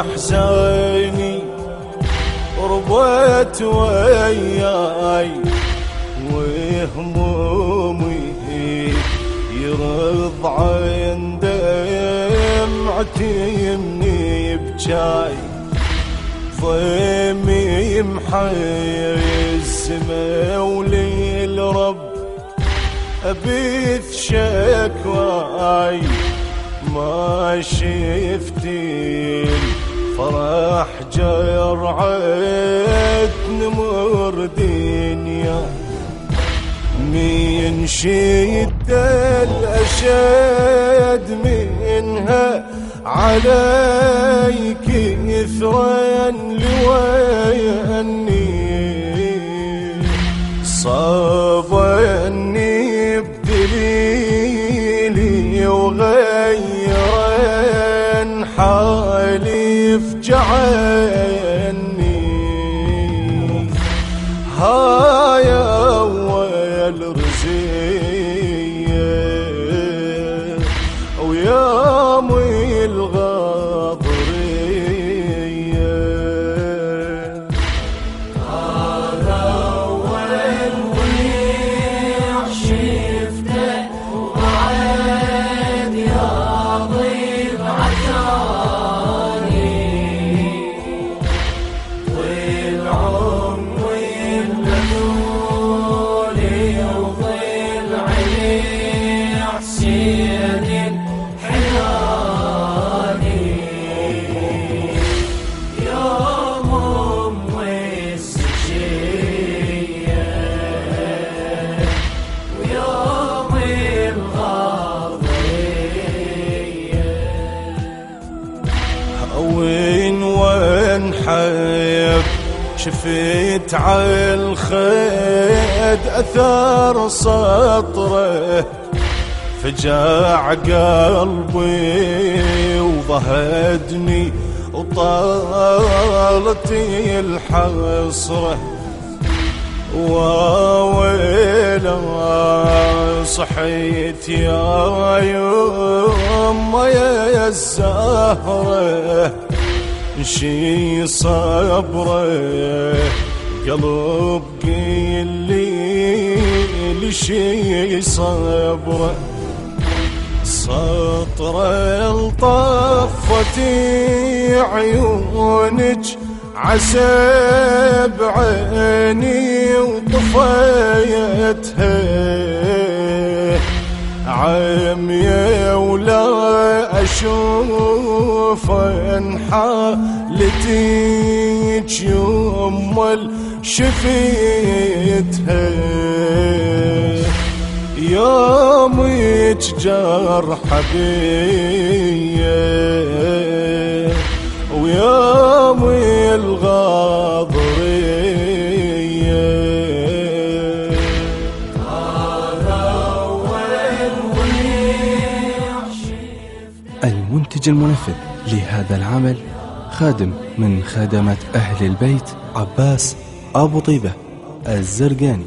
احزاني ربيت وياي وهمومي يرض عين دمعتي يمني بجاي. ضيمي محيز مولي الرب. أبيث شكواي. ما شفتي فرح جرعت نمر دنيا. من شد الأشد منها عليك إثرا لويني صابني حالي حيب شفيت على الخيد أثار سطره فجاع قلبي وضهدني وطالت الحسره وويلا صحيت يا يما يا الزهرة شي صبره قلب قيل لي شي صبره. سطر الطفت عيونك عسى بعيني وطفيتها. عمي ولا أشوف إن حالتك يمل شفيتها يومك جرح بيا ويوم الغاضرية المنتج المنفذ لهذا العمل خادم من خدمات أهل البيت عباس أبو طيبة الزرقاني.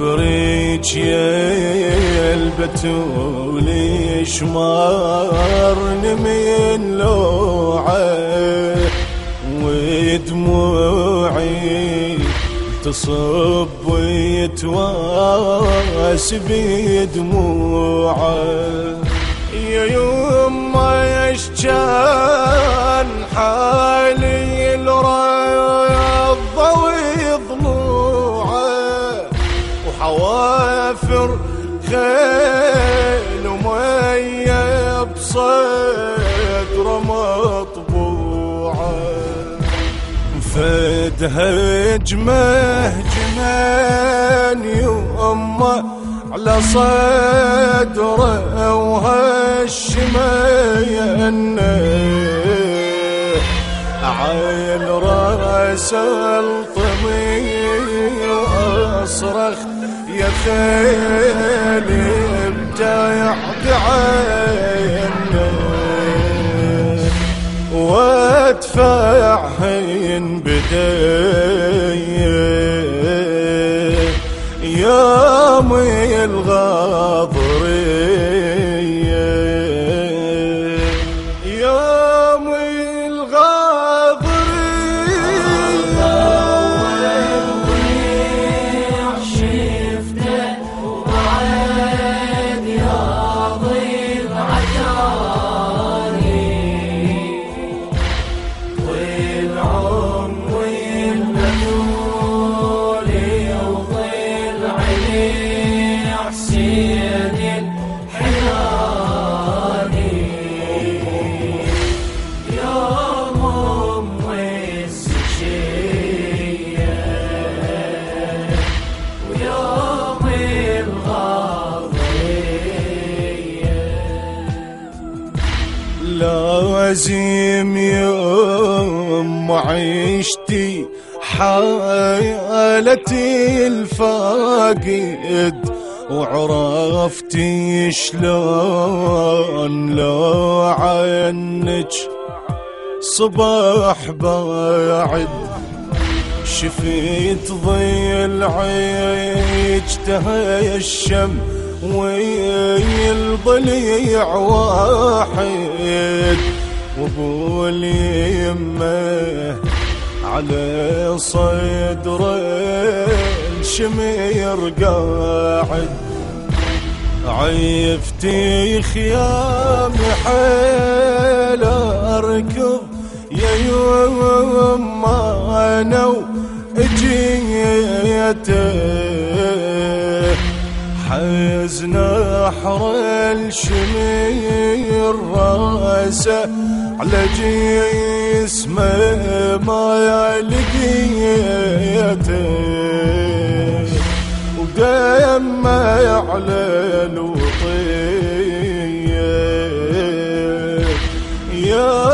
بريج يا البتول شمارن من لوعه. ودموعي تصب ويتواس بدموعه يا يما إيش كان حالي الرض وحوافر خيل ومية بصدر مطبوعة. فدها جمهجمان يما على صدره وهالشمينه عين رأس الطمي وأصرخ يا خيلي بتاع عيني لازم يوم عيشتي حالتي الفاقد وعرفتي شلون لو عنك صباح بعد. شفيت ضي العيج تهشم ويا الضليع واحد. وابو اليمه على صدر الشمير قاعد. عيفتي خيام حيل أركض يا يوم أنا اجيته حز نحر الشمير راسه على جسمه ما لقيته ودم على الوطيه يا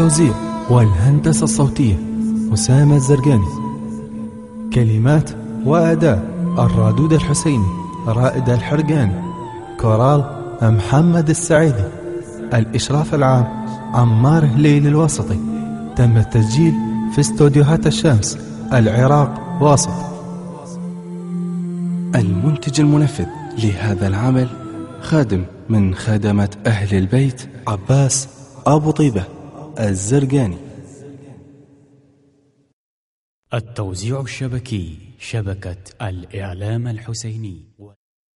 التوزيع والهندسة الصوتية أسامة الزرقاني. كلمات وأداء الرادود الحسيني رائد الحرقاني كورال محمد السعيدي. الإشراف العام عمار هليل الوسطي تم التسجيل في استوديوهات الشمس العراق واسط. المنتج المنفذ لهذا العمل خادم من خدمة أهل البيت عباس أبو طيبة. الزرقاني. التوزيع الشبكي شبكة الإعلام الحسيني.